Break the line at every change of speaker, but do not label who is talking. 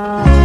Bye.